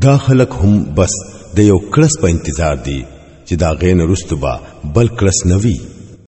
دا خلک هم بس د یو کلس په انتظار دي چې دا غین رستبه بل کلس نوي